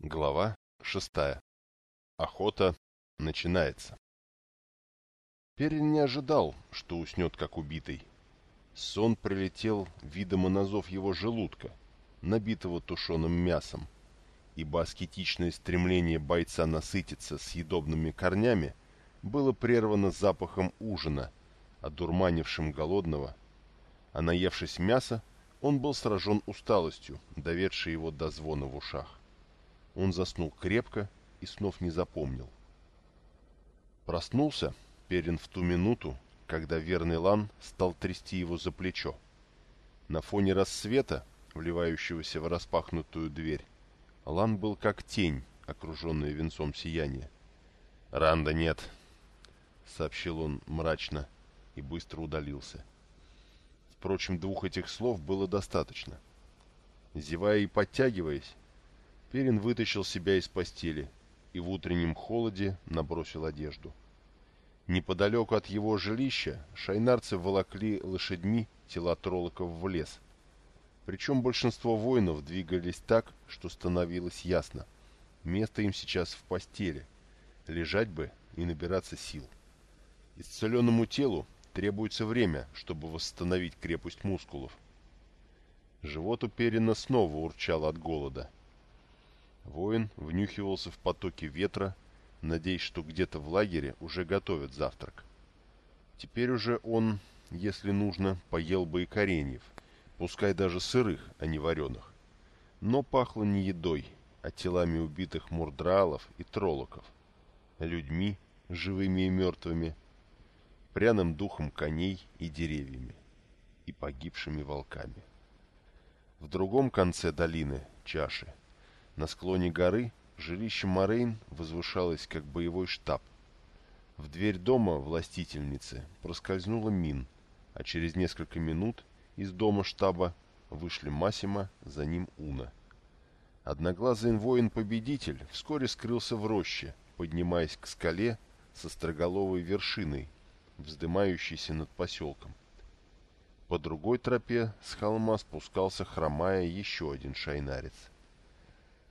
Глава шестая. Охота начинается. Перин не ожидал, что уснет как убитый. Сон прилетел, видимо, на зов его желудка, набитого тушеным мясом, ибо аскетичное стремление бойца насытиться съедобными корнями было прервано запахом ужина, одурманившим голодного, а наевшись мяса, он был сражен усталостью, доведшей его до звона в ушах. Он заснул крепко и снов не запомнил. Проснулся Перин в ту минуту, когда верный Лан стал трясти его за плечо. На фоне рассвета, вливающегося в распахнутую дверь, Лан был как тень, окруженная венцом сияния. «Ранда нет», — сообщил он мрачно и быстро удалился. Впрочем, двух этих слов было достаточно. Зевая и подтягиваясь, Перин вытащил себя из постели и в утреннем холоде набросил одежду. Неподалеку от его жилища шайнарцы волокли лошадьми тела троллоков в лес. Причем большинство воинов двигались так, что становилось ясно. Место им сейчас в постели. Лежать бы и набираться сил. Исцеленному телу требуется время, чтобы восстановить крепость мускулов. Живот у Перина снова урчал от голода. Воин внюхивался в потоке ветра, надеясь, что где-то в лагере уже готовят завтрак. Теперь уже он, если нужно, поел бы и кореньев, пускай даже сырых, а не вареных. Но пахло не едой, а телами убитых мурдралов и троллоков, людьми, живыми и мертвыми, пряным духом коней и деревьями, и погибшими волками. В другом конце долины, чаши, на склоне горы жилище Морейн возвышалось как боевой штаб. В дверь дома властительницы проскользнула Мин, а через несколько минут из дома штаба вышли Масима, за ним Уна. Одноглазый воин-победитель вскоре скрылся в роще, поднимаясь к скале со строголовой вершиной, вздымающейся над поселком. По другой тропе с холма спускался, хромая, еще один шайнарец —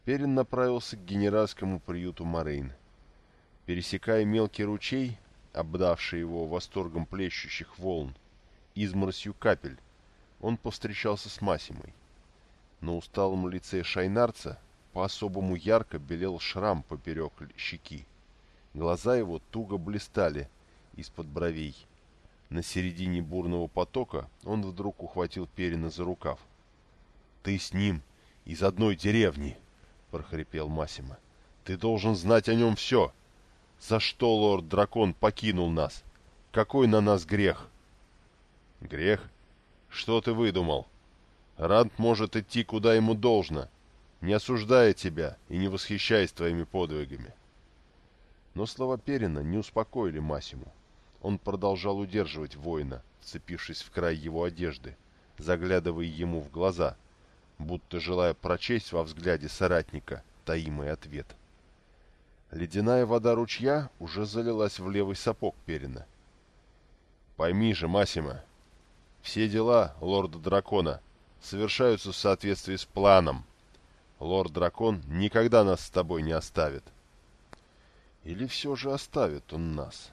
Перин направился к генеральскому приюту Морейн. Пересекая мелкий ручей, обдавший его восторгом плещущих волн, изморосью капель, он повстречался с Масимой. На усталом лице шайнарца по-особому ярко белел шрам поперек щеки. Глаза его туго блистали из-под бровей. На середине бурного потока он вдруг ухватил Перина за рукав. «Ты с ним из одной деревни!» — прохрипел Масима. «Ты должен знать о нем все. За что лорд-дракон покинул нас? Какой на нас грех?» «Грех? Что ты выдумал? Рант может идти, куда ему должно, не осуждая тебя и не восхищаясь твоими подвигами». Но слова Перина не успокоили Масиму. Он продолжал удерживать воина, вцепившись в край его одежды, заглядывая ему в глаза — будто желая прочесть во взгляде соратника таимый ответ. Ледяная вода ручья уже залилась в левый сапог Перина. «Пойми же, Масима, все дела лорда-дракона совершаются в соответствии с планом. Лорд-дракон никогда нас с тобой не оставит». «Или все же оставит он нас?»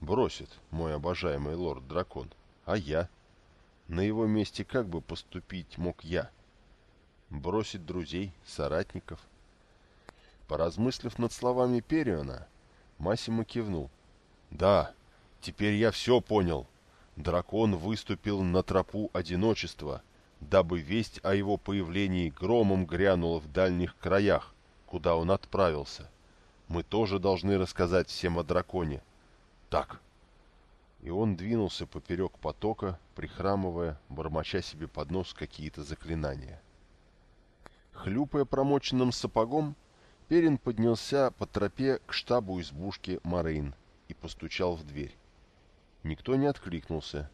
«Бросит, мой обожаемый лорд-дракон. А я?» На его месте как бы поступить мог я?» Бросить друзей, соратников. Поразмыслив над словами Периона, Массимо кивнул. «Да, теперь я все понял. Дракон выступил на тропу одиночества, дабы весть о его появлении громом грянула в дальних краях, куда он отправился. Мы тоже должны рассказать всем о драконе. Так». И он двинулся поперек потока, прихрамывая, бормоча себе под нос какие-то заклинания. Хлюпая промоченным сапогом, Перин поднялся по тропе к штабу избушки Морейн и постучал в дверь. Никто не откликнулся.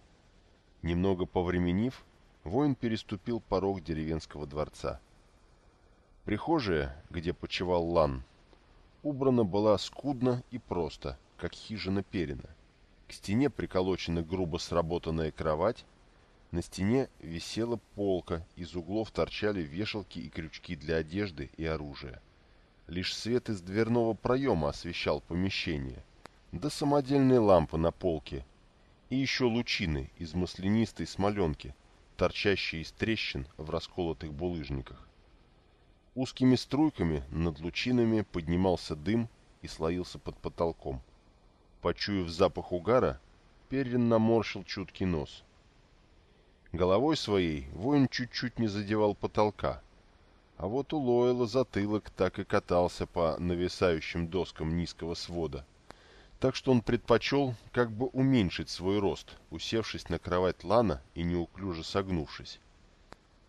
Немного повременив, воин переступил порог деревенского дворца. Прихожая, где почевал Лан, убрана была скудно и просто, как хижина Перина. К стене приколочена грубо сработанная кровать, на стене висела полка, из углов торчали вешалки и крючки для одежды и оружия. Лишь свет из дверного проема освещал помещение, да самодельные лампы на полке, и еще лучины из маслянистой смоленки, торчащие из трещин в расколотых булыжниках. Узкими струйками над лучинами поднимался дым и слоился под потолком. Почуяв запах угара, Перрин наморщил чуткий нос. Головой своей воин чуть-чуть не задевал потолка, а вот у Лойла затылок так и катался по нависающим доскам низкого свода. Так что он предпочел как бы уменьшить свой рост, усевшись на кровать Лана и неуклюже согнувшись.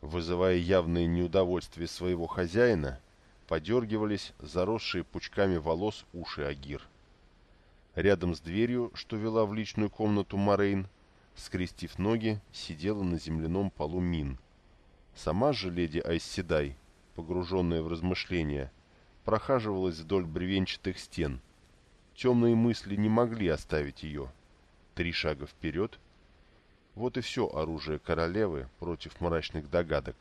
Вызывая явное неудовольствие своего хозяина, подергивались заросшие пучками волос уши Агир. Рядом с дверью, что вела в личную комнату Морейн, скрестив ноги, сидела на земляном полу Мин. Сама же леди Айсседай погруженная в размышления, прохаживалась вдоль бревенчатых стен. Темные мысли не могли оставить ее. Три шага вперед. Вот и все оружие королевы против мрачных догадок.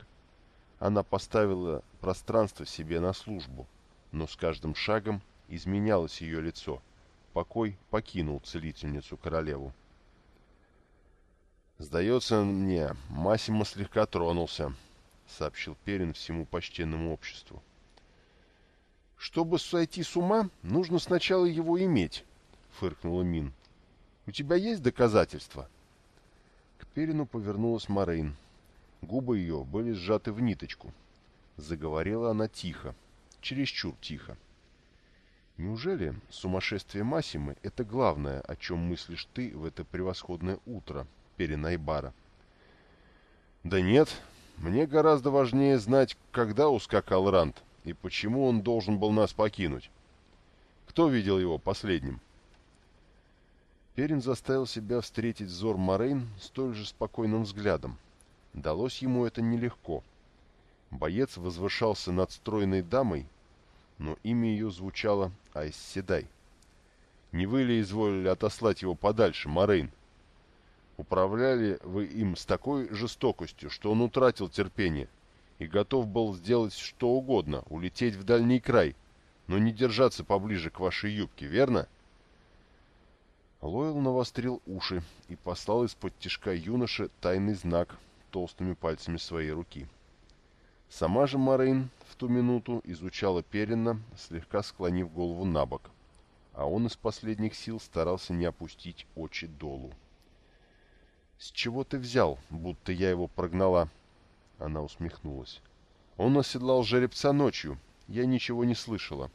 Она поставила пространство себе на службу, но с каждым шагом изменялось ее лицо. Покой покинул целительницу королеву. «Сдается мне, Массимо слегка тронулся», — сообщил Перин всему почтенному обществу. «Чтобы сойти с ума, нужно сначала его иметь», — фыркнула Мин. «У тебя есть доказательства?» К Перину повернулась Морейн. Губы ее были сжаты в ниточку. Заговорила она тихо, чересчур тихо. «Неужели сумасшествие Массимы — это главное, о чем мыслишь ты в это превосходное утро, Перин Айбара?» «Да нет», мне гораздо важнее знать, когда ускакал Ранд и почему он должен был нас покинуть. Кто видел его последним? Перин заставил себя встретить взор Морейн столь же спокойным взглядом. Далось ему это нелегко. Боец возвышался над стройной дамой, но имя ее звучало Айс Седай. Не вы ли изволили отослать его подальше, Морейн? — Управляли вы им с такой жестокостью, что он утратил терпение и готов был сделать что угодно, улететь в дальний край, но не держаться поближе к вашей юбке, верно? Лойл навострил уши и послал из-под тишка юноше тайный знак толстыми пальцами своей руки. Сама же Морейн в ту минуту изучала Перина, слегка склонив голову на бок, а он из последних сил старался не опустить очи долу. «С чего ты взял, будто я его прогнала?» Она усмехнулась. «Он оседлал жеребца ночью. Я ничего не слышала.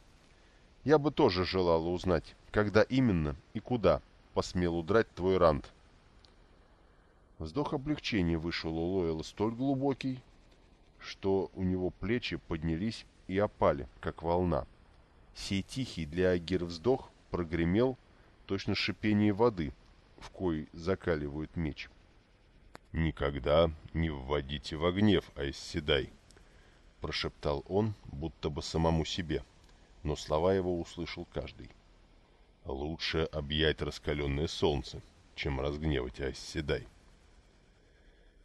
Я бы тоже желала узнать, когда именно и куда посмел удрать твой рант». Вздох облегчения вышел у Лойла столь глубокий, что у него плечи поднялись и опали, как волна. Сей тихий для Агир вздох прогремел точно шипение воды, в кой закаливают меч. «Никогда не вводите в гнев, Айсседай», — прошептал он, будто бы самому себе, но слова его услышал каждый. «Лучше объять раскаленное солнце, чем разгневать Айсседай».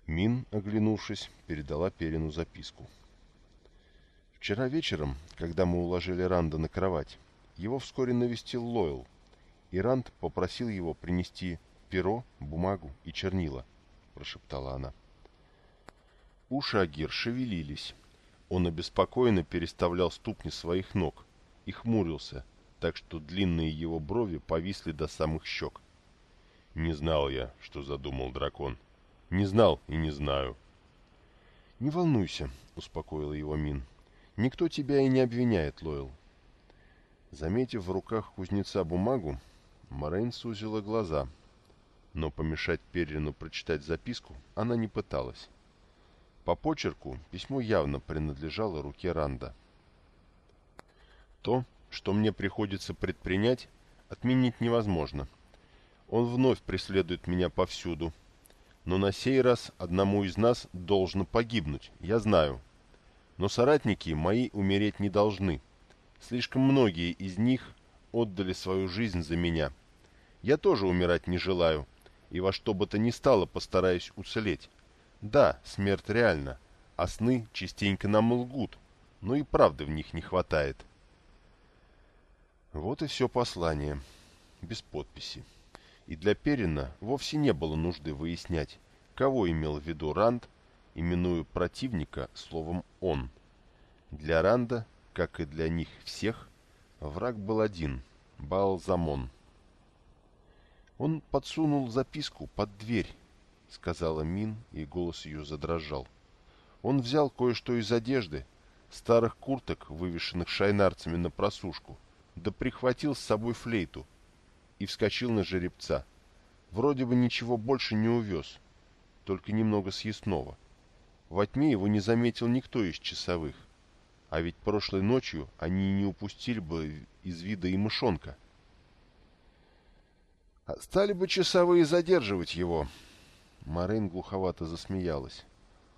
Мин, оглянувшись, передала Перину записку. Вчера вечером, когда мы уложили Ранда на кровать, его вскоре навестил Лойл, и Ранд попросил его принести перо, бумагу и чернила —— прошептала она. Уши Агир шевелились. Он обеспокоенно переставлял ступни своих ног и хмурился, так что длинные его брови повисли до самых щек. «Не знал я, что задумал дракон. Не знал и не знаю». «Не волнуйся», — успокоила его Мин. «Никто тебя и не обвиняет, Лойл». Заметив в руках кузнеца бумагу, Морейн сузила глаза — но помешать Перрину прочитать записку она не пыталась. По почерку письмо явно принадлежало руке Ранда. То, что мне приходится предпринять, отменить невозможно. Он вновь преследует меня повсюду. Но на сей раз одному из нас должно погибнуть, я знаю. Но соратники мои умереть не должны. Слишком многие из них отдали свою жизнь за меня. Я тоже умирать не желаю, и во что бы то ни стало постараюсь уцелеть. Да, смерть реальна, а сны частенько нам лгут, но и правды в них не хватает. Вот и все послание. Без подписи. И для Перина вовсе не было нужды выяснять, кого имел в виду Ранд, именуя противника словом «он». Для Ранда, как и для них всех, враг был один — Балзамон. Он подсунул записку под дверь, — сказала Мин, и голос ее задрожал. Он взял кое-что из одежды, старых курток, вывешенных шайнарцами на просушку, да прихватил с собой флейту и вскочил на жеребца. Вроде бы ничего больше не увез, только немного съестного. Во тьме его не заметил никто из часовых, а ведь прошлой ночью они не упустили бы из вида и мышонка. А «Стали бы часовые задерживать его!» Марин глуховато засмеялась.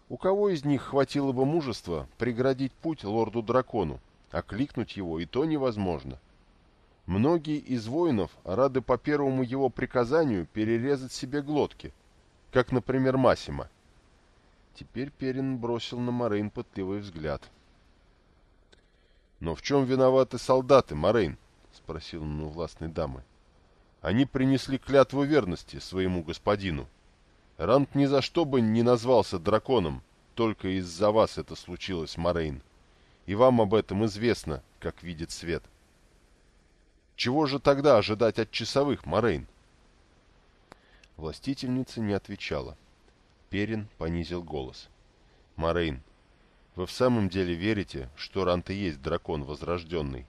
«У кого из них хватило бы мужества преградить путь лорду-дракону? Окликнуть его и то невозможно. Многие из воинов рады по первому его приказанию перерезать себе глотки, как, например, Масима. Теперь Перин бросил на Морейн пытливый взгляд. «Но в чем виноваты солдаты, Морейн?» — спросил он у властной дамы. «Они принесли клятву верности своему господину. Рант ни за что бы не назвался драконом, только из-за вас это случилось, Морейн. И вам об этом известно, как видит свет». Чего же тогда ожидать от часовых, Морейн? Властительница не отвечала. Перрин понизил голос. Морейн, вы в самом деле верите, что Ранд и есть дракон возрожденный?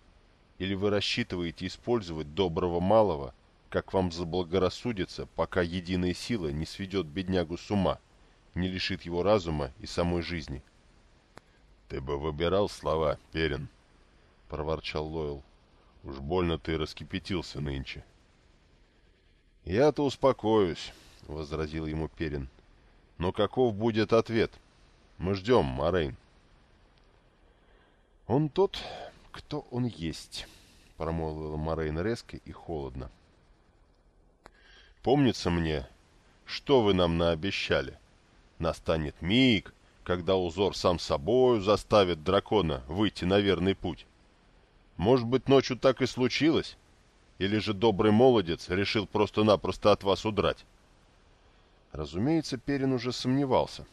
Или вы рассчитываете использовать доброго малого, как вам заблагорассудится, пока единая сила не сведет беднягу с ума, не лишит его разума и самой жизни? — Ты бы выбирал слова, Перин, — проворчал Лойл. Уж больно ты раскипятился нынче. «Я-то успокоюсь», — возразил ему Перин. «Но каков будет ответ? Мы ждем, Морейн». «Он тот, кто он есть», — промолвила Морейн резко и холодно. «Помнится мне, что вы нам наобещали. Настанет миг, когда узор сам собою заставит дракона выйти на верный путь. Может быть, ночью так и случилось? Или же добрый молодец решил просто-напросто от вас удрать? Разумеется, Перин уже сомневался,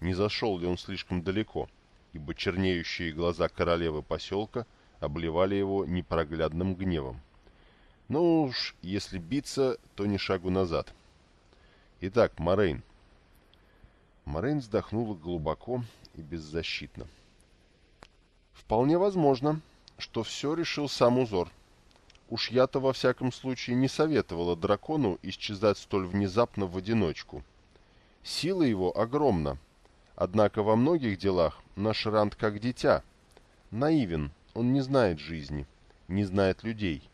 не зашел ли он слишком далеко, ибо чернеющие глаза королевы поселка обливали его непроглядным гневом. Но уж, если биться, то ни шагу назад. Итак, Морейн. Морейн вздохнула глубоко и беззащитно. «Вполне возможно», что все решил сам узор. Уж я-то во всяком случае не советовала дракону исчезать столь внезапно в одиночку. Сила его огромна, однако во многих делах наш Ранд как дитя. Наивен, он не знает жизни, не знает людей.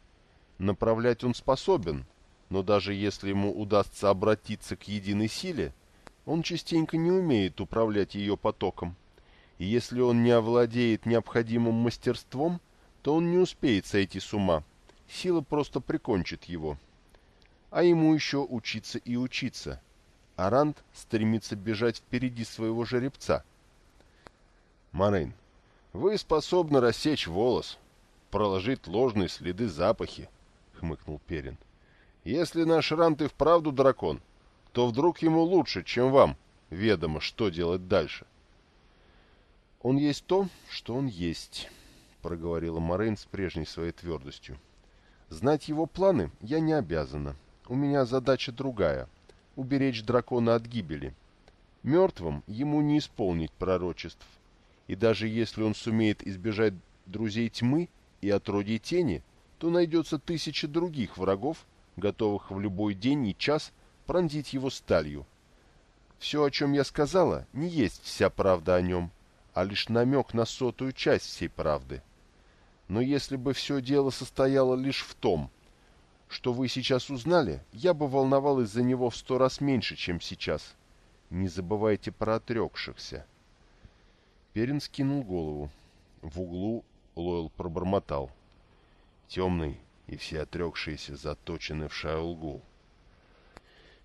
Направлять он способен, но даже если ему удастся обратиться к единой силе, он частенько не умеет управлять ее потоком. И если он не овладеет необходимым мастерством – то он не успеет сойти с ума. Сила просто прикончит его. А ему еще учиться и учиться. Арант стремится бежать впереди своего жеребца. Марин, вы способны рассечь волос, проложить ложные следы запахи, хмыкнул Перин. Если наш Рант и вправду дракон, то вдруг ему лучше, чем вам, ведомо, что делать дальше. Он есть то, что он есть. — проговорила Морейн с прежней своей твердостью. «Знать его планы я не обязана. У меня задача другая — уберечь дракона от гибели. Мертвым ему не исполнить пророчеств. И даже если он сумеет избежать друзей тьмы и отродий тени, то найдется тысяча других врагов, готовых в любой день и час пронзить его сталью. Все, о чем я сказала, не есть вся правда о нем, а лишь намек на сотую часть всей правды». Но если бы все дело состояло лишь в том, что вы сейчас узнали, я бы волновалась за него в сто раз меньше, чем сейчас. Не забывайте про отрекшихся. Перин скинул голову. В углу Лойл пробормотал. Темный и все отрекшиеся заточены в Шаулгул.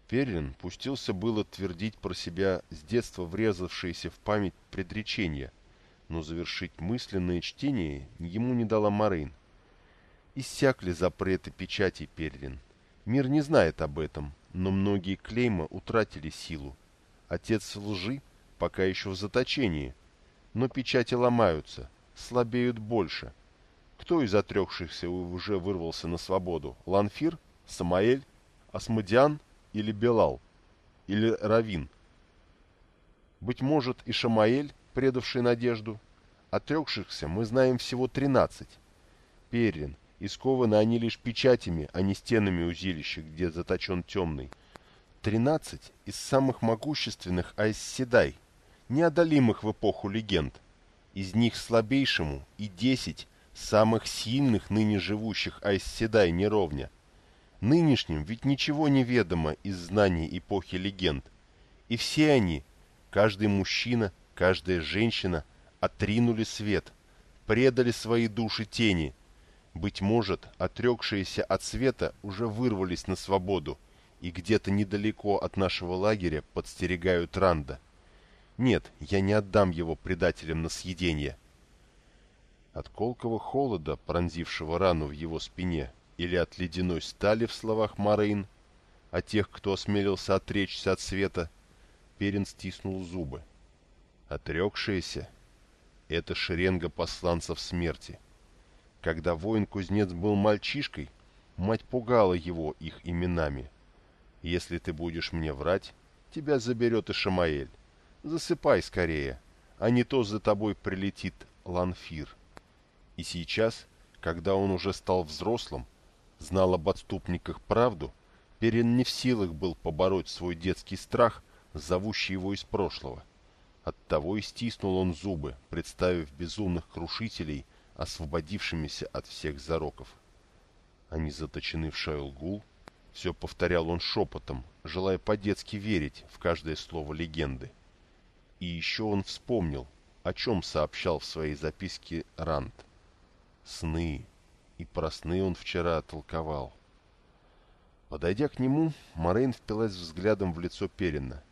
Перин пустился было твердить про себя с детства врезавшиеся в память предречения, но завершить мысленное чтение ему не дала Марин. Иссякли запреты печати Перлин. Мир не знает об этом, но многие клейма утратили силу. Отец лжи пока еще в заточении, но печати ломаются, слабеют больше. Кто из отрекшихся уже вырвался на свободу? Ланфир? Самаэль? Асмодиан? Или Белал? Или Равин? Быть может, и Шамаэль, предавший надежду? Отрекшихся мы знаем всего тринадцать. Перрин, и скованы они лишь печатями, а не стенами узилища, где заточен темный. Тринадцать из самых могущественных Айсседай, неодолимых в эпоху легенд. Из них слабейшему и десять самых сильных ныне живущих Айсседай неровня. Нынешним ведь ничего не ведомо из знаний эпохи легенд. И все они, каждый мужчина, каждая женщина, отринули свет, предали свои души тени. Быть может, отрекшиеся от света уже вырвались на свободу и где-то недалеко от нашего лагеря подстерегают Ранда. Нет, я не отдам его предателям на съедение. От колкого холода, пронзившего рану в его спине, или от ледяной стали в словах Марейн, о тех, кто осмелился отречься от света, Перин стиснул зубы. Отрекшиеся — это шеренга посланцев смерти. Когда воин-кузнец был мальчишкой, мать пугала его их именами. Если ты будешь мне врать, тебя заберет и Шамаэль. Засыпай скорее, а не то за тобой прилетит Ланфир. И сейчас, когда он уже стал взрослым, знал об отступниках правду, Перин не в силах был побороть свой детский страх, зовущий его из прошлого. Оттого и стиснул он зубы, представив безумных крушителей, освободившимися от всех зароков. Они заточены в Шайлгул, все повторял он шепотом, желая по-детски верить в каждое слово легенды. И еще он вспомнил, о чем сообщал в своей записке Ранд. Сны. И про сны он вчера толковал. Подойдя к нему, Морейн впилась взглядом в лицо Перина.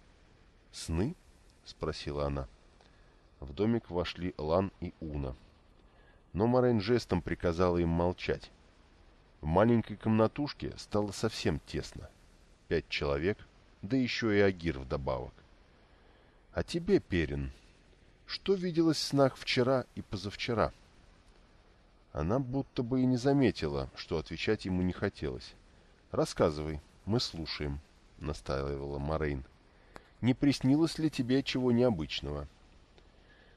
«Сны?» — спросила она. В домик вошли Лан и Уна. Но Морейн жестом приказала им молчать. В маленькой комнатушке стало совсем тесно. Пять человек, да еще и Агир вдобавок. А тебе, Перин, что виделось в снах вчера и позавчера? Она будто бы и не заметила, что отвечать ему не хотелось. Рассказывай, мы слушаем, настаивала Морейн. Не приснилось ли тебе чего необычного?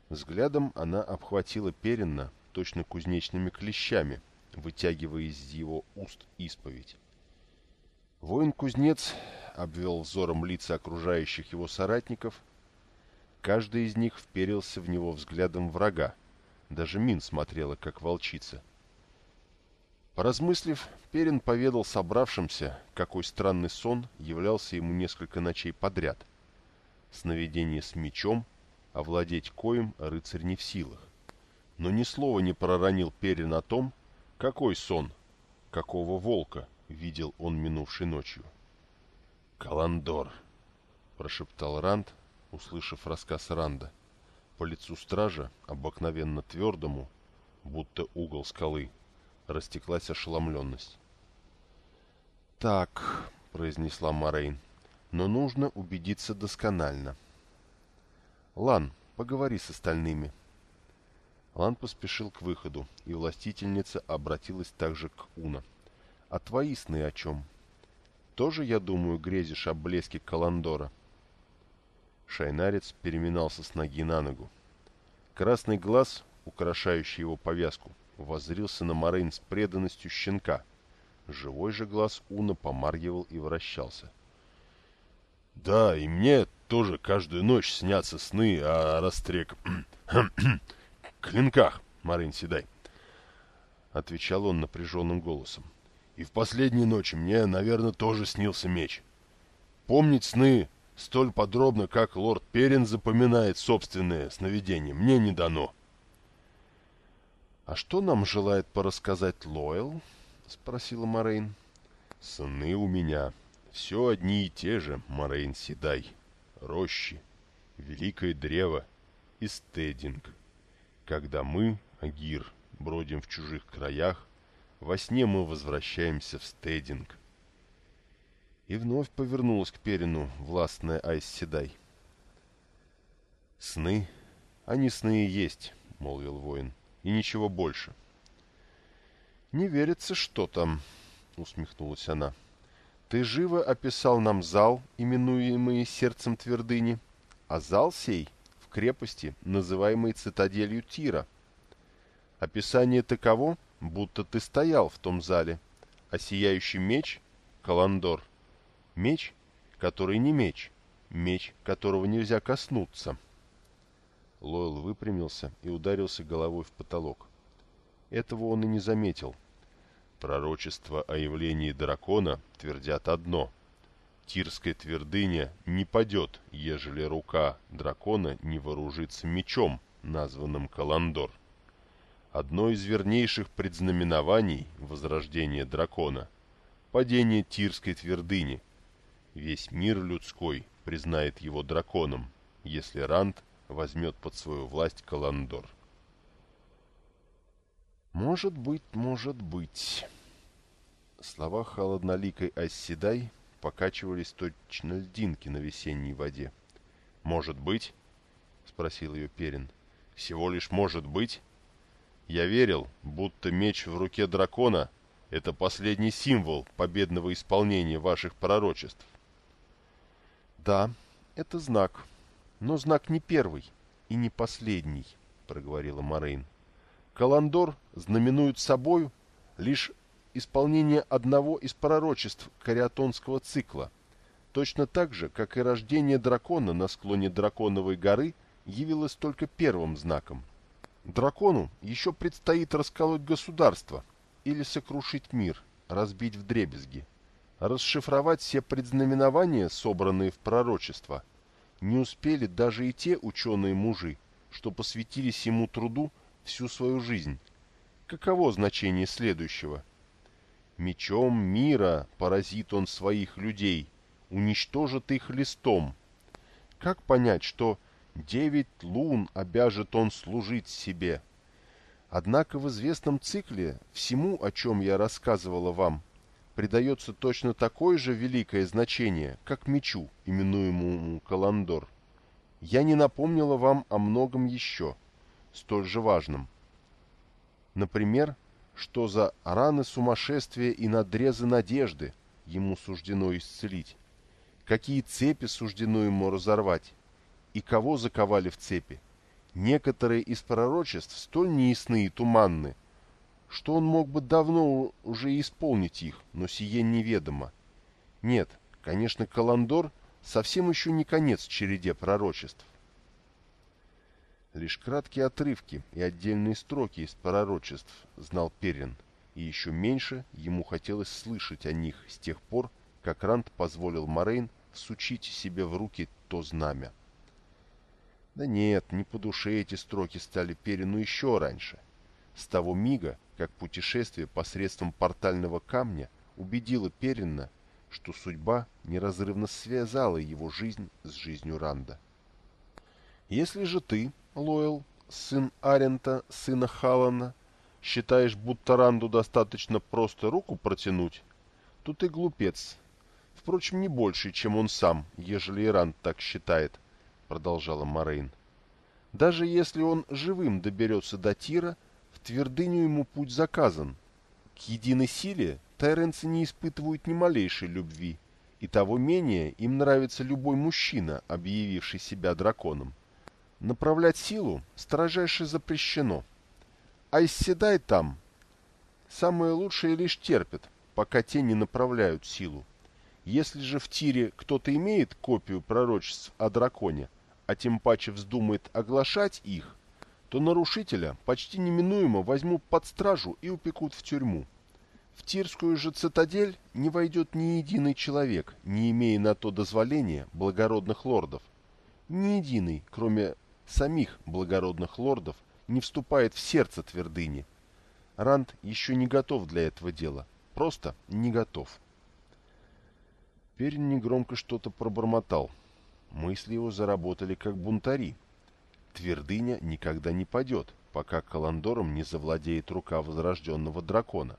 Взглядом она обхватила Перина точно кузнечными клещами, вытягивая из его уст исповедь. Воин-кузнец обвел взором лица окружающих его соратников Каждый из них вперился в него взглядом врага. Даже Мин смотрела, как волчица. Поразмыслив, Перин поведал собравшимся, какой странный сон являлся ему несколько ночей подряд. Сновидение с мечом, овладеть коем рыцарь не в силах. Но ни слова не проронил Перин о том, какой сон, какого волка видел он минувшей ночью. «Каландор!» — прошептал Ранд, услышав рассказ Ранда. По лицу стража, обыкновенно твердому, будто угол скалы, растеклась ошеломленность. «Так», — произнесла Морейн, — «но нужно убедиться досконально». «Лан, поговори с остальными». Лан поспешил к выходу, и властительница обратилась также к Уна. «А твои сны о чем? Тоже, я думаю, грезишь об блеске Каландора?» Шайнарец переминался с ноги на ногу. Красный глаз, украшающий его повязку, воззрился на Морейн с преданностью щенка. Живой же глаз Уна помаргивал и вращался. «Да, и мне тоже каждую ночь снятся сны о растрек... клинках, Марин Седай», — отвечал он напряженным голосом. «И в последние ночи мне, наверное, тоже снился меч. Помнить сны столь подробно, как лорд Перин запоминает собственные сновидения, мне не дано. «А что нам желает порассказать Лойл?» — спросила Морейн. «Сыны у меня. Все одни и те же, Морейн Седай. Рощи, Великое Древо и Стединг. Когда мы, Агир, бродим в чужих краях, Во сне мы возвращаемся в стейдинг. И вновь повернулась к Перину властная Айс Седай. «Сны? Они сны и есть», — молвил воин, — «и ничего больше». «Не верится, что там», — усмехнулась она. «Ты живо описал нам зал, именуемый сердцем твердыни, а зал сей в крепости, называемой цитаделью Тира. Описание таково, будто ты стоял в том зале, а сияющий меч — Каландор. Меч, который не меч, меч, которого нельзя коснуться». Лойл выпрямился и ударился головой в потолок. Этого он и не заметил. Пророчества о явлении дракона твердят одно. Тирская твердыня не падет, ежели рука дракона не вооружится мечом, названным Каландор. Одно из вернейших предзнаменований возрождения дракона – падение Тирской твердыни. Весь мир людской признает его драконом, если Ранд возьмет под свою власть Каландор. «Может быть, может быть...» Слова холодноликой Асседай покачивались точно льдинки на весенней воде. «Может быть?» — спросил ее Перин. «Всего лишь может быть?» Я верил, будто меч в руке дракона — это последний символ победного исполнения ваших пророчеств. «Да, это знак», но знак не первый и не последний, проговорила Морейн. Каландор знаменует собою лишь исполнение одного из пророчеств кариатонского цикла, точно так же, как и рождение дракона на склоне драконовой горы явилось только первым знаком. Дракону еще предстоит расколоть государство или сокрушить мир, разбить вдребезги, расшифровать все предзнаменования, собранные в пророчество – не успели даже и те ученые-мужи, что посвятили ему труду всю свою жизнь. Каково значение следующего? Мечом мира поразит он своих людей, уничтожит их листом. Как понять, что девять лун обяжет он служить себе? Однако в известном цикле всему, о чем я рассказывала вам, придается точно такое же великое значение, как мечу, именуемому Каландор. Я не напомнила вам о многом еще, столь же важном. Например, что за раны сумасшествия и надрезы надежды ему суждено исцелить, какие цепи суждено ему разорвать, и кого заковали в цепи. Некоторые из пророчеств столь неясны и туманны, что он мог бы давно уже исполнить их, но сие неведомо. Нет, конечно, Каландор совсем еще не конец череде пророчеств. Лишь краткие отрывки и отдельные строки из пророчеств знал Перин, и еще меньше ему хотелось слышать о них с тех пор, как Рант позволил Морейн сучить себе в руки то знамя. Да нет, не по душе эти строки стали Перину еще раньше. С того мига, как путешествие посредством портального камня убедило Перина, что судьба неразрывно связала его жизнь с жизнью Ранда. Если же ты, Лойл, сын Арента, сына Халана, считаешь, будто Ранду достаточно просто руку протянуть, то ты глупец. Впрочем, не больше, чем он сам, ежели и Ранд так считает, продолжала Морейн. Даже если он живым доберется до Тира, — в твердыню ему путь заказан. К единой силе тайренцы не испытывают ни малейшей любви, и того менее им нравится любой мужчина, объявивший себя драконом. Направлять силу строжайше запрещено. А исседай там. Самое лучшее лишь терпят, пока те не направляют силу. Если же в тире кто-то имеет копию пророчеств о драконе, а тем паче вздумает оглашать их, то нарушителя почти неминуемо возьмут под стражу и упекут в тюрьму. В Тирскую же цитадель не войдет ни единый человек, не имея на то дозволения благородных лордов. Ни единый, кроме самих благородных лордов, не вступает в сердце твердыни. Ранд еще не готов для этого дела. Просто не готов. Перин негромко что-то пробормотал. Мысли его заработали как бунтари, Твердыня никогда не падет, пока Каландором не завладеет рука возрожденного дракона.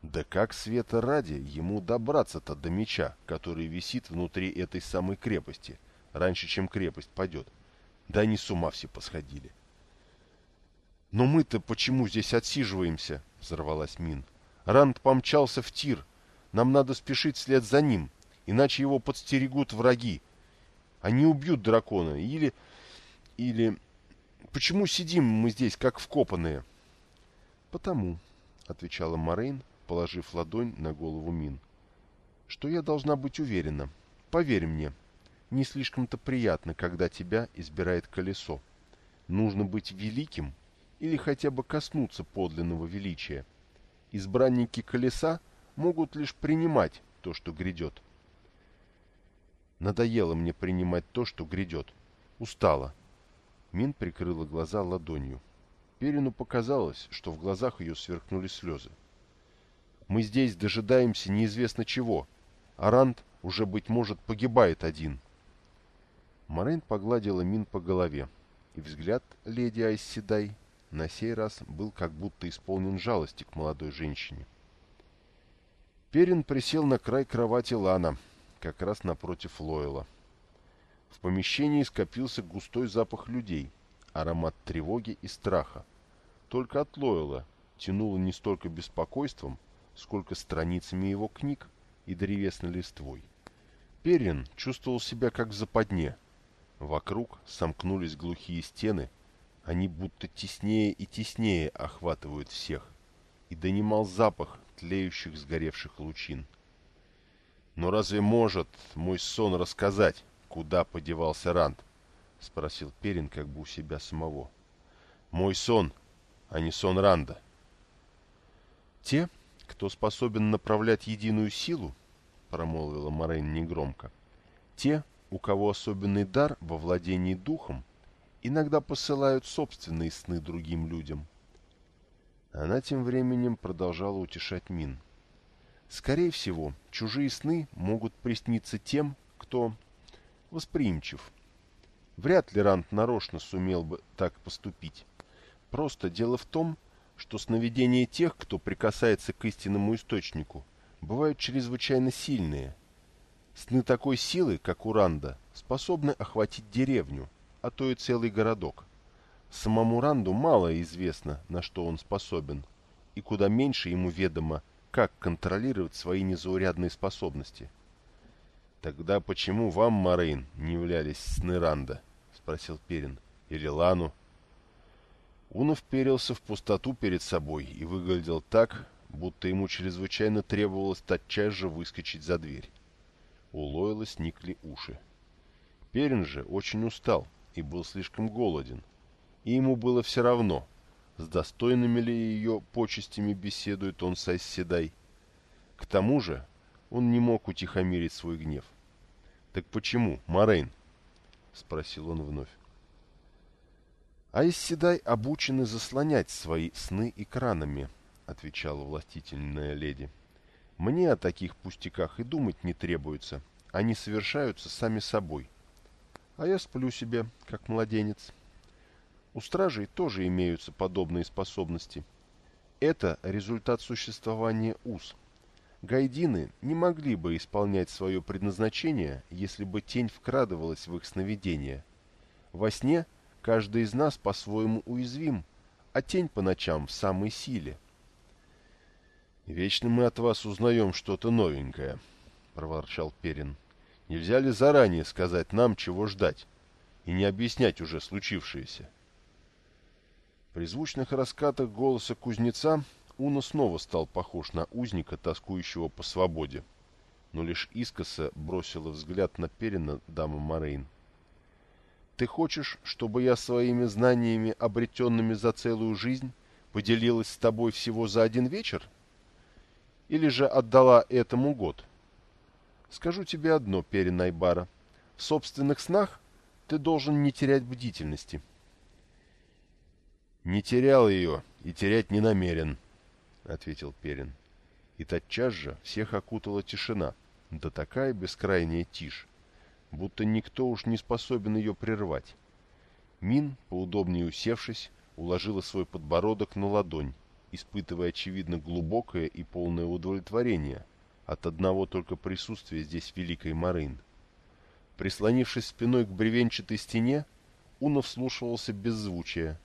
Да как света ради ему добраться-то до меча, который висит внутри этой самой крепости, раньше, чем крепость падет? Да они с ума все посходили. «Но мы-то почему здесь отсиживаемся?» — взорвалась Мин. «Ранд помчался в тир. Нам надо спешить вслед за ним, иначе его подстерегут враги. Они убьют дракона. Или... Или... Почему сидим мы здесь, как вкопанные?» «Потому», — отвечала Морейн, положив ладонь на голову Мин, — «что я должна быть уверена. Поверь мне, не слишком-то приятно, когда тебя избирает колесо. Нужно быть великим или хотя бы коснуться подлинного величия. Избранники колеса могут лишь принимать то, что грядет. Надоело мне принимать то, что грядет. Устала. Мин прикрыла глаза ладонью. Перину показалось, что в глазах ее сверкнули слезы. Мы здесь дожидаемся неизвестно чего. Арант уже, быть может, погибает один. Морейн погладила Мин по голове, и взгляд леди Айсседай на сей раз был как будто исполнен жалости к молодой женщине. Перин присел на край кровати Лана, как раз напротив Лойла. В помещении скопился густой запах людей, аромат тревоги и страха. Только от Лойла тянуло не столько беспокойством, сколько страницами его книг и древесной листвой. Перин чувствовал себя как в западне. Вокруг сомкнулись глухие стены, они будто теснее и теснее охватывают всех, и донимал запах тлеющих сгоревших лучин. «Но разве может мой сон рассказать, куда подевался Ранд?» — спросил Перин как бы у себя самого. «Мой сон, а не сон Ранда». «Те, кто способен направлять единую силу, — промолвила Морейн негромко, — те, у кого особенный дар во владении духом, иногда посылают собственные сны другим людям. Она тем временем продолжала утешать Мин. Скорее всего, чужие сны могут присниться тем, кто восприимчив. Вряд ли Рант нарочно сумел бы так поступить. Просто дело в том, что сновидения тех, кто прикасается к истинному источнику, бывают чрезвычайно сильные. Сны такой силы, как у Ранда, способны охватить деревню, а то и целый городок. Самому Ранду мало известно, на что он способен, и куда меньше ему ведомо, как контролировать свои незаурядные способности. «Тогда почему вам, Морейн, не являлись сны Ранда?» — спросил Перин. «Или Лану?» Унов вперился в пустоту перед собой и выглядел так, будто ему чрезвычайно требовалось тотчас же выскочить за дверь. У Лойла сникли уши. Перин же очень устал и был слишком голоден, и ему было все равно, с достойными ли ее почестями беседует он с Айсседай. К тому же он не мог утихомирить свой гнев. «Так почему, Морейн?» — спросил он вновь. «Айсседай обучены заслонять свои сны экранами», — отвечала властительная леди. «Мне о таких пустяках и думать не требуется. Они совершаются сами собой. А я сплю себе, как младенец. У стражей тоже имеются подобные способности. Это результат существования уз. Гайдины не могли бы исполнять свое предназначение, если бы тень вкрадывалась в их сновидения. Во сне — Каждый из нас по-своему уязвим, а тень по ночам в самой силе. «Вечно мы от вас узнаем что-то новенькое», — проворчал Перин. «Нельзя ли заранее сказать нам, чего ждать, и не объяснять уже случившееся?» При звучных раскатах голоса кузнеца Уна снова стал похож на узника, тоскующего по свободе, но лишь искоса бросила взгляд на Перина дама Морейн. Ты хочешь, чтобы я своими знаниями, обретенными за целую жизнь, поделилась с тобой всего за один вечер? Или же отдала этому год? Скажу тебе одно, Перин Айбара. В собственных снах ты должен не терять бдительности. «Не терял ее и терять не намерен», — ответил Перин. И тотчас же всех окутала тишина, да такая бескрайняя тишь, будто никто уж не способен ее прервать. Мин, поудобнее усевшись, уложила свой подбородок на ладонь испытывая, очевидно, глубокое и полное удовлетворение от одного только присутствия здесь великой Марин. Прислонившись спиной к бревенчатой стене, Уна вслушивался беззвучия.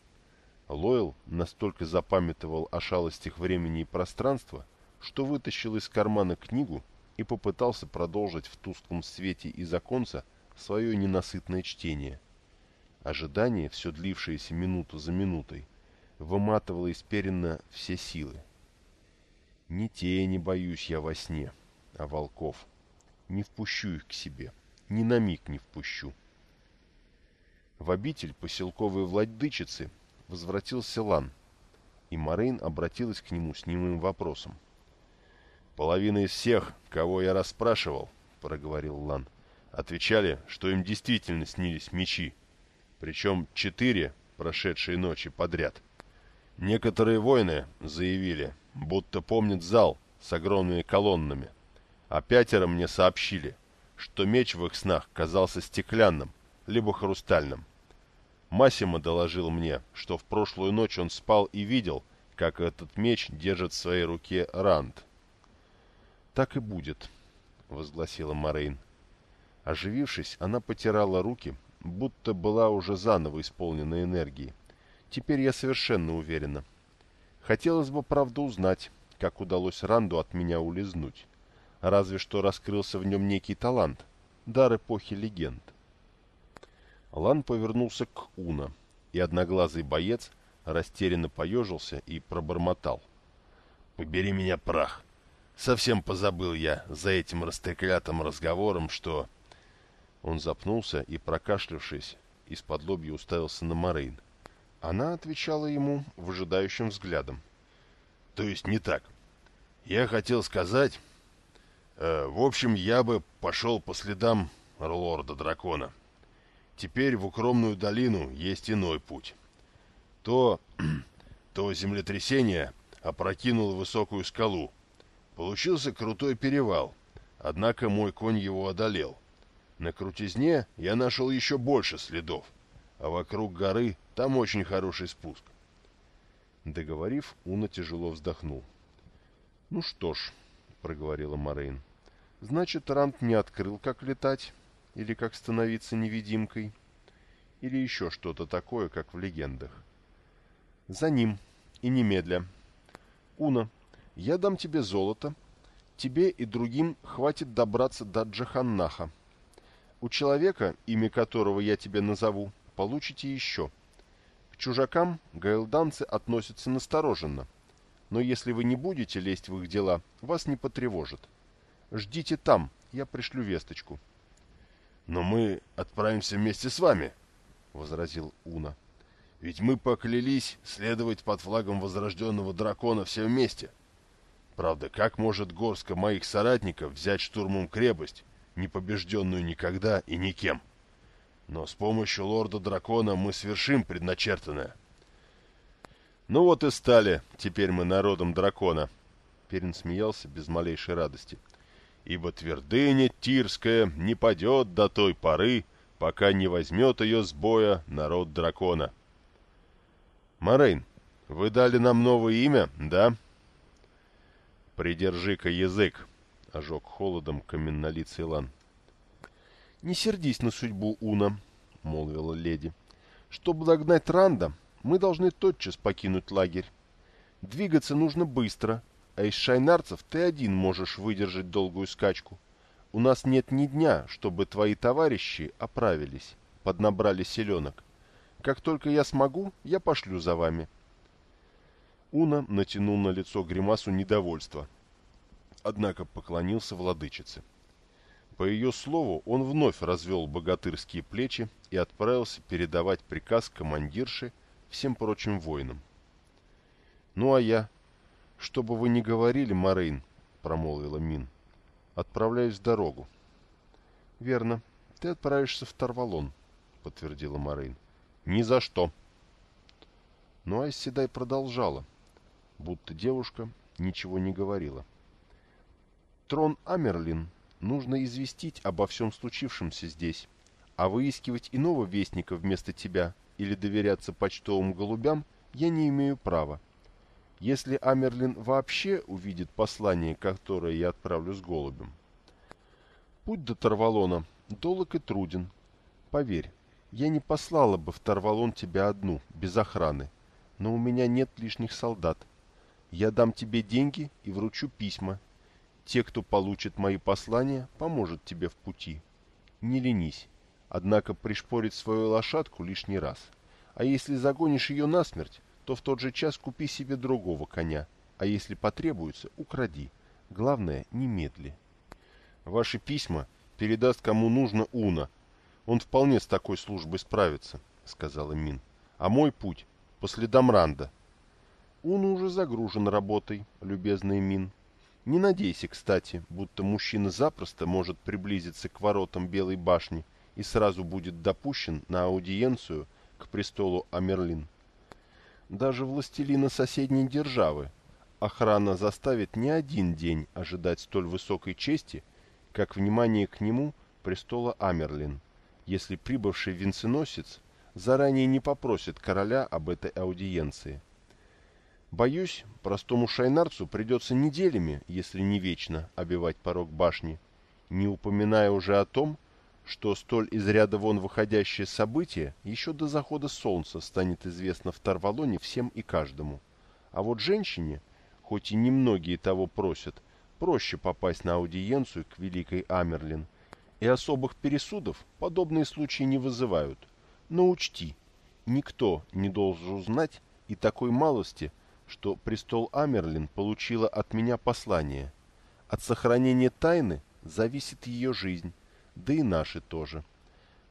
Лойл настолько запамятовал о шалостях времени и пространства, что вытащил из кармана книгу и попытался продолжить в тусклом свете из оконца свое ненасытное чтение. Ожидание, все длившееся минуту за минутой, выматывало из Перина все силы. Не тени боюсь я во сне, а волков. Не впущу их к себе, ни на миг не впущу. В обитель поселковой владычицы возвратился Лан, и Морейн обратилась к нему с немым вопросом. «Половина из всех, кого я расспрашивал, — проговорил Лан, — отвечали, что им действительно снились мечи, причем четыре прошедшие ночи подряд. Некоторые воины заявили, будто помнят зал с огромными колоннами, а пятеро мне сообщили, что меч в их снах казался стеклянным, либо хрустальным. Массимо доложил мне, что в прошлую ночь он спал и видел, как этот меч держит в своей руке Ранд. «Так и будет», — возгласила Морейн. Оживившись, она потирала руки, будто была уже заново исполнена энергией. Теперь я совершенно уверена. Хотелось бы, правда, узнать, как удалось Ранду от меня улизнуть. Разве что раскрылся в нем некий талант, дар эпохи легенд. Лан повернулся к Уна, и одноглазый боец растерянно поежился и пробормотал. «Побери меня, прах! Совсем позабыл я за этим растреклятым разговором, что...» Он запнулся и, прокашлявшись, из-под лобья уставился на Морейн. Она отвечала ему выжидающим взглядом. «То есть не так. Я хотел сказать... Э, в общем, я бы пошел по следам лорда-дракона. Теперь в укромную долину есть иной путь. То, то землетрясение опрокинуло высокую скалу. Получился крутой перевал, однако мой конь его одолел. На крутизне я нашел еще больше следов, а вокруг горы там очень хороший спуск. Договорив, Уна тяжело вздохнул. «Ну что ж», — проговорила Морейн, — «значит, Рант не открыл, как летать, или как становиться невидимкой, или еще что-то такое, как в легендах. За ним, и немедля. Уна, я дам тебе золото, тебе и другим хватит добраться до Джаханнаха. У человека, имя которого я тебе назову, получите еще. К чужакам гаэлданцы относятся настороженно, но если вы не будете лезть в их дела, вас не потревожат. Ждите там, я пришлю весточку. «Но мы отправимся вместе с вами», — возразил Уна. «Ведь мы поклялись следовать под флагом возрожденного дракона все вместе. Правда, как может горстка моих соратников взять штурмом крепость, не побежденную никогда и никем? Но с помощью лорда-дракона мы свершим предначертанное». «Ну вот и стали теперь мы народом дракона», — Перин смеялся без малейшей радости. — ибо твердыня Тирская не падет до той поры, пока не возьмет ее с боя народ дракона. Морейн, вы дали нам новое имя, да? Придержи-ка язык, — ожег холодом каменнолицый Лан. Не сердись на судьбу Уна, — молвила леди. Чтобы догнать Ранда, мы должны тотчас покинуть лагерь. Двигаться нужно быстро, а из шайнарцев ты один можешь выдержать долгую скачку. У нас нет ни дня, чтобы твои товарищи оправились, поднабрали селенок. Как только я смогу, я пошлю за вами». Уна натянул на лицо гримасу недовольства, однако поклонился владычице. По ее слову, он вновь развел богатырские плечи и отправился передавать приказ командирше всем прочим воинам. «Ну а я?» «Что бы вы ни говорили, Морейн», — промолвила Мин, — «отправляюсь в дорогу». «Верно. Ты отправишься в Тарвалон», — подтвердила Морейн. «Ни за что». Но Айседай продолжала, будто девушка ничего не говорила. «Трон Амерлин нужно известить обо всем случившемся здесь, а выискивать иного вестника вместо тебя или доверяться почтовым голубям я не имею права. Если Амерлин вообще увидит послание, которое я отправлю с голубем. Путь до Тарвалона долг и труден. Поверь, я не послала бы в Тарвалон тебя одну, без охраны, но у меня нет лишних солдат. Я дам тебе деньги и вручу письма. Те, кто получит мои послания, поможет тебе в пути. Не ленись, однако пришпорить свою лошадку лишний раз. А если загонишь ее насмерть, то в тот же час купи себе другого коня, а если потребуется, укради. Главное, немедли. Ваши письма передаст кому нужно Уна. Он вполне с такой службой справится, сказала Мин. А мой путь по следам Ранда. Уна уже загружен работой, любезный Мин. Не надейся, кстати, будто мужчина запросто может приблизиться к воротам Белой башни и сразу будет допущен на аудиенцию к престолу Амерлин. Даже властелина соседней державы охрана заставит не один день ожидать столь высокой чести, как внимание к нему престола Амерлин, если прибывший венценосец заранее не попросит короля об этой аудиенции. Боюсь, простому шайнарцу придется неделями, если не вечно, обивать порог башни, не упоминая уже о том, что столь из ряда вон выходящее событие еще до захода солнца станет известно в Тарвалоне всем и каждому. А вот женщине, хоть и немногие того просят, проще попасть на аудиенцию к великой Амерлин, и особых пересудов подобные случаи не вызывают. Но учти, никто не должен узнать и такой малости, что престол Амерлин получила от меня послание. От сохранения тайны зависит ее жизнь, да и наши тоже.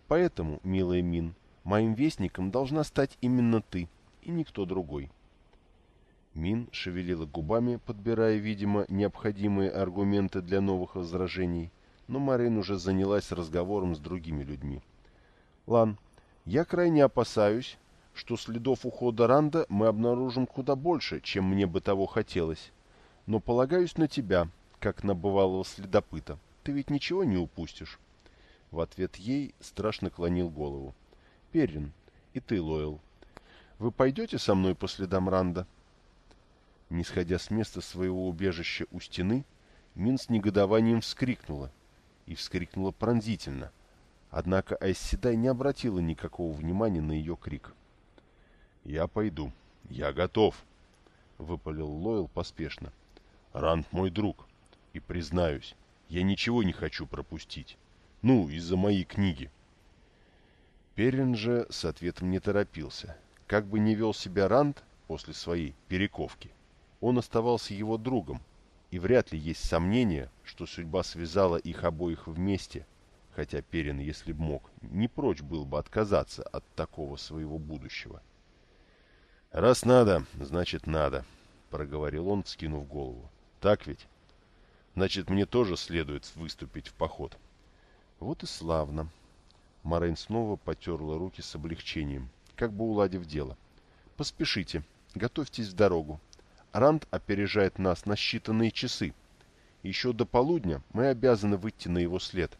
Поэтому, милая Мин, моим вестником должна стать именно ты, и никто другой. Мин шевелила губами, подбирая, видимо, необходимые аргументы для новых возражений, но Марин уже занялась разговором с другими людьми. «Лан, я крайне опасаюсь, что следов ухода Ранда мы обнаружим куда больше, чем мне бы того хотелось. Но полагаюсь на тебя, как на бывалого следопыта. Ты ведь ничего не упустишь. В ответ ей страшно клонил голову. Перрин, и ты, Лойл, вы пойдете со мной по следам Ранда? Не сходя с места своего убежища у стены, Мин с негодованием вскрикнула. И вскрикнула пронзительно. Однако Айсседай не обратила никакого внимания на ее крик. «Я пойду. Я готов», — выпалил Лойл поспешно. «Ранд мой друг. И, признаюсь, я ничего не хочу пропустить. Ну, из-за моей книги». Перин же с ответом не торопился. Как бы ни вел себя Ранд после своей перековки, он оставался его другом, и вряд ли есть сомнение, что судьба связала их обоих вместе, хотя Перин, если б мог, не прочь был бы отказаться от такого своего будущего. «Раз надо, значит надо», — проговорил он, скинув голову. «Так ведь? Значит, мне тоже следует выступить в поход». «Вот и славно». Морейн снова потерла руки с облегчением, как бы уладив дело. «Поспешите, готовьтесь в дорогу. Ранд опережает нас на считанные часы. Еще до полудня мы обязаны выйти на его след».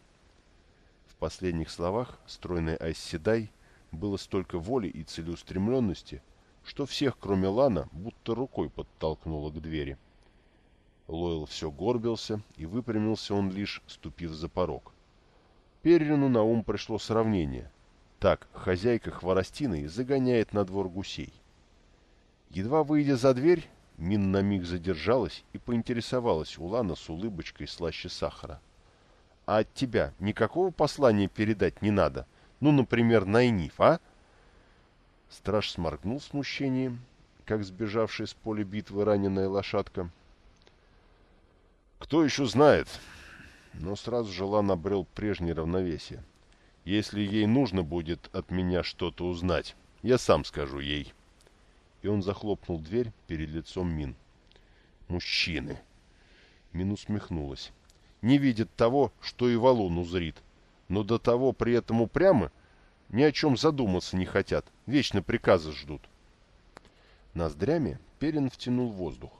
В последних словах стройной Айсседай было столько воли и целеустремленности, что всех, кроме Лана, будто рукой подтолкнуло к двери. Лойл все горбился, и выпрямился он лишь, ступив за порог. Перрину на ум пришло сравнение. Так хозяйка хворостиной загоняет на двор гусей. Едва выйдя за дверь, Мин на миг задержалась и поинтересовалась у Лана с улыбочкой слаще сахара. «А от тебя никакого послания передать не надо? Ну, например, Найниф, а?» Страж сморгнул смущением, как сбежавшая с поля битвы раненая лошадка. «Кто еще знает?» Но сразу же Лан обрел прежнее равновесие. «Если ей нужно будет от меня что-то узнать, я сам скажу ей». И он захлопнул дверь перед лицом Мин. «Мужчины!» Мин усмехнулась. «Не видит того, что и валун узрит, но до того при этом упрямо, ни о чем задуматься не хотят, вечно приказы ждут. Ноздрями Перин втянул воздух.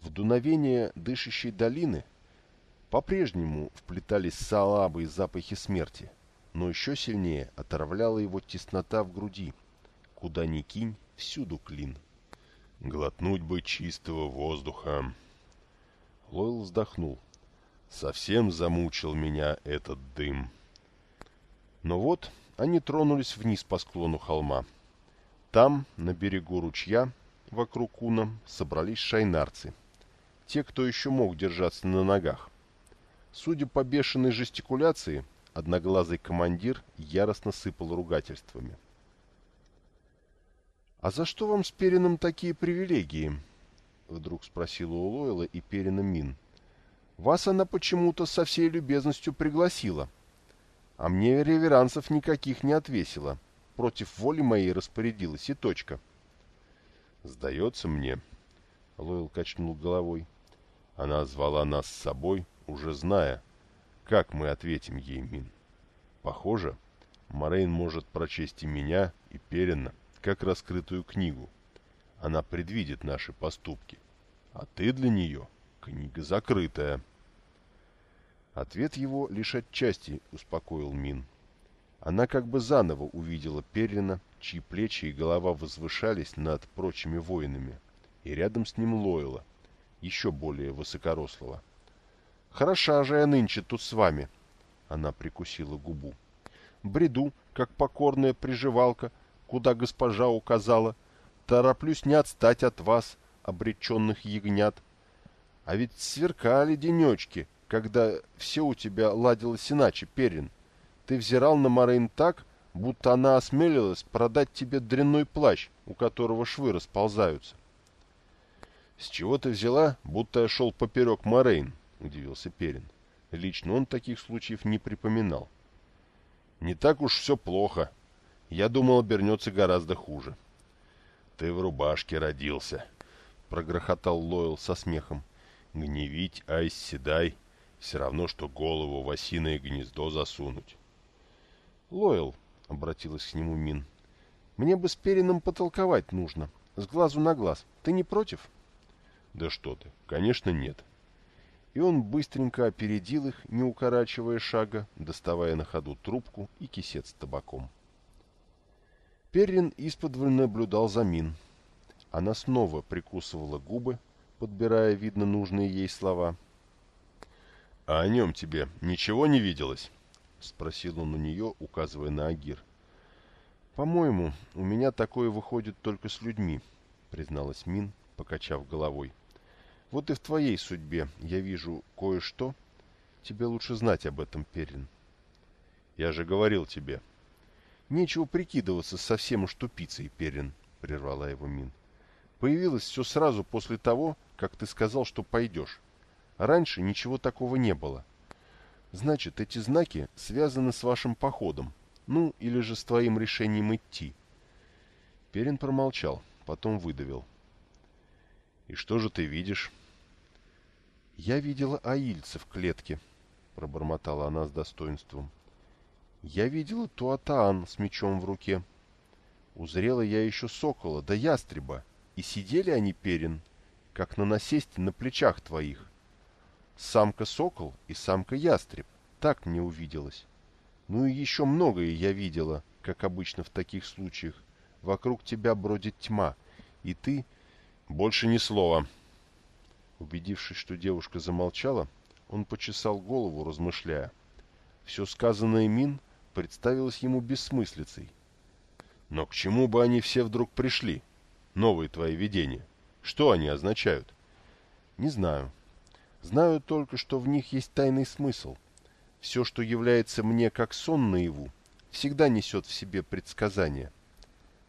В дуновение дышащей долины по-прежнему вплетались слабые запахи смерти, но еще сильнее отравляла его теснота в груди. Куда ни кинь, всюду клин. Глотнуть бы чистого воздуха. Лойл вздохнул. Совсем замучил меня этот дым. Но вот они тронулись вниз по склону холма. Там, на берегу ручья, вокруг Куна, собрались шайнарцы. Те, кто еще мог держаться на ногах. Судя по бешеной жестикуляции, одноглазый командир яростно сыпал ругательствами. «А за что вам с Перином такие привилегии?» — вдруг спросила у Лойла и Перина Мин. «Вас она почему-то со всей любезностью пригласила, а мне реверансов никаких не отвесила. Против воли моей распорядилась и точка». «Сдается мне», — Лойл качнул головой. «Она звала нас с собой, уже зная, как мы ответим ей, Мин. Похоже, Морейн может прочесть и меня, и Перина, как раскрытую книгу. Она предвидит наши поступки. А ты для нее книга закрытая. Ответ его лишь отчасти успокоил Мин. Она как бы заново увидела Перина, чьи плечи и голова возвышались над прочими воинами, и рядом с ним Лойла, еще более высокорослого. «Хороша же я нынче тут с вами!» Она прикусила губу. «Бреду, как покорная приживалка, куда госпожа указала. Тороплюсь не отстать от вас, обреченных ягнят. А ведь сверкали денечки, когда все у тебя ладилось иначе, Перин. Ты взирал на Морейн так, будто она осмелилась продать тебе дрянной плащ, у которого швы расползаются. — С чего ты взяла, будто я шел поперек Морейн? — удивился Перин. Лично он таких случаев не припоминал. — Не так уж все плохо, я думал, обернется гораздо хуже. «Ты в рубашке родился», — прогрохотал Лойл со смехом. «Гневить, айс, седай, все равно, что голову в осиное гнездо засунуть». «Лойл», — обратилась к нему Мин, — «мне бы с Перином потолковать нужно, с глазу на глаз. Ты не против?» «Да что ты, конечно, нет». И он быстренько опередил их, не укорачивая шага, доставая на ходу трубку и кисет с табаком. Перрин исподволь наблюдал за Мин. Она снова прикусывала губы, подбирая, видно, нужные ей слова. — А о нем тебе ничего не виделось? — спросил он у нее, указывая на Агир. — По-моему, у меня такое выходит только с людьми, — призналась Мин, покачав головой. — Вот и в твоей судьбе я вижу кое-что. Тебе лучше знать об этом, Перрин. — Я же говорил тебе, Нечего прикидываться совсем уж тупицей, Перин, — прервала его Мин. Появилось все сразу после того, как ты сказал, что пойдешь. Раньше ничего такого не было. Значит, эти знаки связаны с вашим походом. Ну, или же с твоим решением идти. Перин промолчал, потом выдавил. «И что же ты видишь?» «Я видела аильца в клетке», — пробормотала она с достоинством. Я видела Туатаан с мечом в руке. Узрела я еще сокола да ястреба, и сидели они перин, как на насесте на плечах твоих. Самка-сокол и самка-ястреб, так мне увиделось. Ну и еще многое я видела, как обычно в таких случаях. Вокруг тебя бродит тьма, и ты... Больше ни слова. Убедившись, что девушка замолчала, он почесал голову, размышляя. Все сказанное Мин представилось ему бессмыслицей. Но к чему бы они все вдруг пришли? Новые твои видения. Что они означают? Не знаю. Знаю только, что в них есть тайный смысл. Все, что является мне как сон наяву, всегда несет в себе предсказания.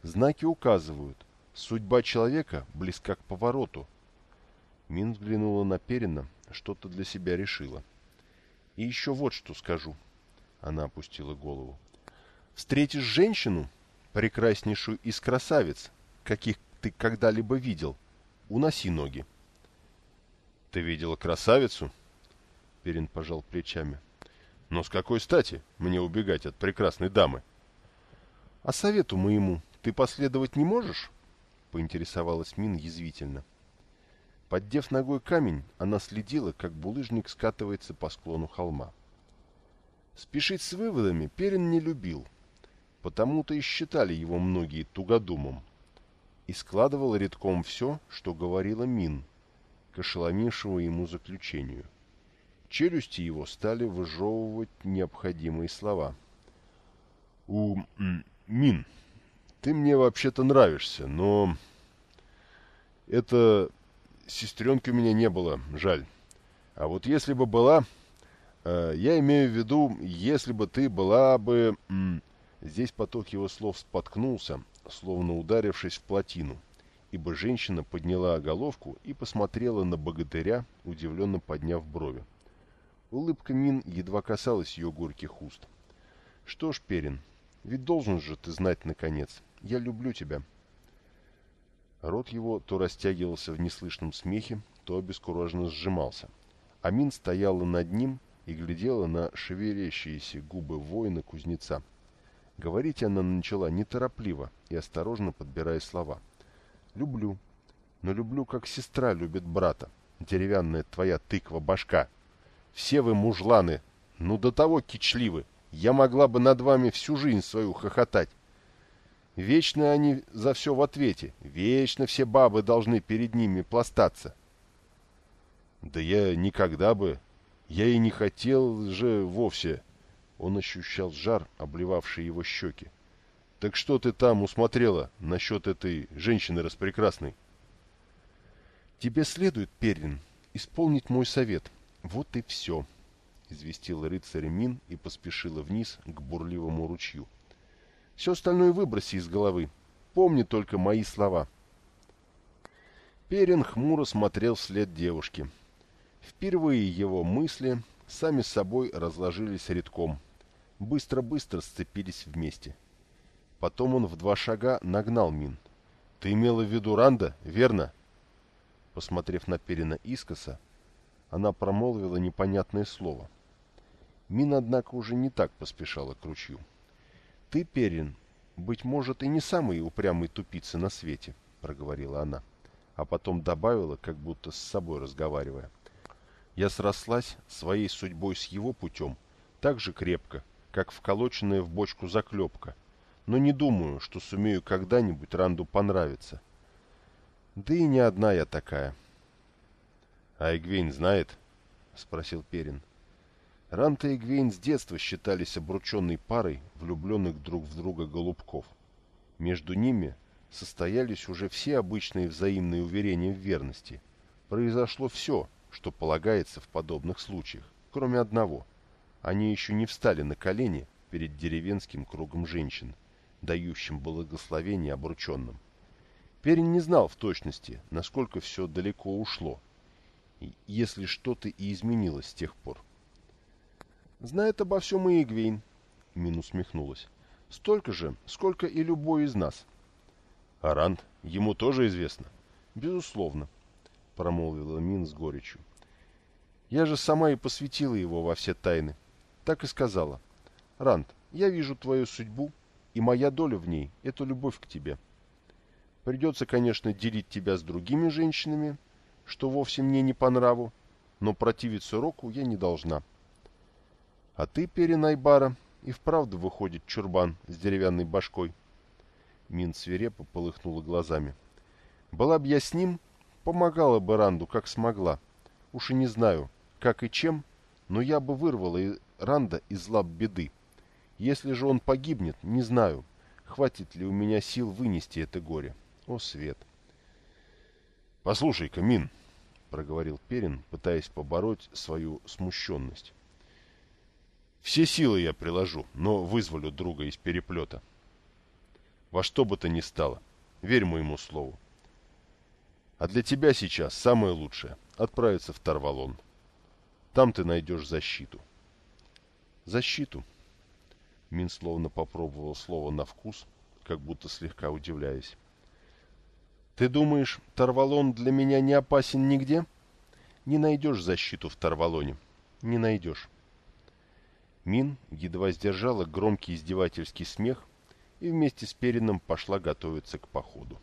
Знаки указывают. Судьба человека близка к повороту. Мин взглянула на Перина, что-то для себя решила. И еще вот что скажу. — она опустила голову. «Встретишь женщину, прекраснейшую из красавиц, каких ты когда-либо видел, уноси ноги». «Ты видела красавицу?» Перин пожал плечами. «Но с какой стати мне убегать от прекрасной дамы?» «А совету моему ты последовать не можешь?» — поинтересовалась Мин язвительно. Поддев ногой камень, она следила, как булыжник скатывается по склону холма. Спешить с выводами Перин не любил, потому-то и считали его многие тугодумом. и складывал редком все, что говорила Мин, к ошеломившему ему заключению. Челюсти его стали выжевывать необходимые слова. «У... Мин, ты мне вообще-то нравишься, но... Это... Сестренки у меня не было, жаль. А вот если бы была... Э, я имею в виду, если бы ты была бы... Здесь поток его слов споткнулся, словно ударившись в плотину, ибо женщина подняла головку и посмотрела на богатыря, удивленно подняв брови. Улыбка Мин едва касалась ее горьких уст. «Что ж, Перин, ведь должен же ты знать, наконец, я люблю тебя». Рот его то растягивался в неслышном смехе, то обескураженно сжимался. Амин стояла над ним и глядела на шевелящиеся губы воина-кузнеца. Говорить она начала неторопливо и осторожно подбирая слова. «Люблю. Но люблю, как сестра любит брата. Деревянная твоя тыква-башка. Все вы мужланы. Ну до того кичливы. Я могла бы над вами всю жизнь свою хохотать. Вечно они за все в ответе. Вечно все бабы должны перед ними пластаться. Да я никогда бы... Я и не хотел же вовсе... Он ощущал жар, обливавший его щеки. «Так что ты там усмотрела насчет этой женщины распрекрасной?» «Тебе следует, Перлин, исполнить мой совет. Вот и все», — известила рыцарь Мин и поспешила вниз к бурливому ручью. «Все остальное выброси из головы. Помни только мои слова». Перин хмуро смотрел вслед девушки. Впервые его мысли сами собой разложились редком — быстро-быстро сцепились вместе. Потом он в два шага нагнал Мин. «Ты имела в виду Ранда, верно?» Посмотрев на Перина искоса, она промолвила непонятное слово. Мин, однако, уже не так поспешала к ручью. «Ты, Перин, быть может, и не самый упрямый тупица на свете», — проговорила она, а потом добавила, как будто с собой разговаривая. «Я срослась своей судьбой с его путем так же крепко, как вколоченная в бочку заклепка, но не думаю, что сумею когда-нибудь Ранду понравиться. Да и не одна я такая. — А Эгвейн знает? — спросил Перин. Ранта и Эгвейн с детства считались обрученной парой влюбленных друг в друга голубков. Между ними состоялись уже все обычные взаимные уверения в верности. Произошло все, что полагается в подобных случаях, кроме одного — они еще не встали на колени перед деревенским кругом женщин, дающим благословение обрученным. Перин не знал в точности, насколько все далеко ушло, если что-то и изменилось с тех пор. «Знает обо всем и Игвейн», — Мин усмехнулась. «Столько же, сколько и любой из нас». «Арант? Ему тоже известно?» «Безусловно», — промолвила Мин с горечью. «Я же сама и посвятила его во все тайны так и сказала. «Ранд, я вижу твою судьбу, и моя доля в ней — это любовь к тебе. Придется, конечно, делить тебя с другими женщинами, что вовсе мне не по нраву, но противиться Року я не должна. А ты, Перенайбара, и вправду выходит чурбан с деревянной башкой». Мин свирепо полыхнула глазами. «Была б я с ним, помогала бы Ранду, как смогла. Уж и не знаю, как и чем, но я бы вырвала Ранда из лап беды. Если же он погибнет, не знаю, хватит ли у меня сил вынести это горе. О, Свет! — Послушай-ка, Мин, — проговорил Перин, пытаясь побороть свою смущенность. — Все силы я приложу, но вызволю друга из переплета. Во что бы то ни стало, верь моему слову. А для тебя сейчас самое лучшее — отправиться в Тарвалон. Там ты найдешь защиту. — Защиту. Мин словно попробовал слово на вкус, как будто слегка удивляясь. Ты думаешь, Тарвалон для меня не опасен нигде? Не найдешь защиту в Тарвалоне. Не найдешь. Мин едва сдержала громкий издевательский смех и вместе с Перином пошла готовиться к походу.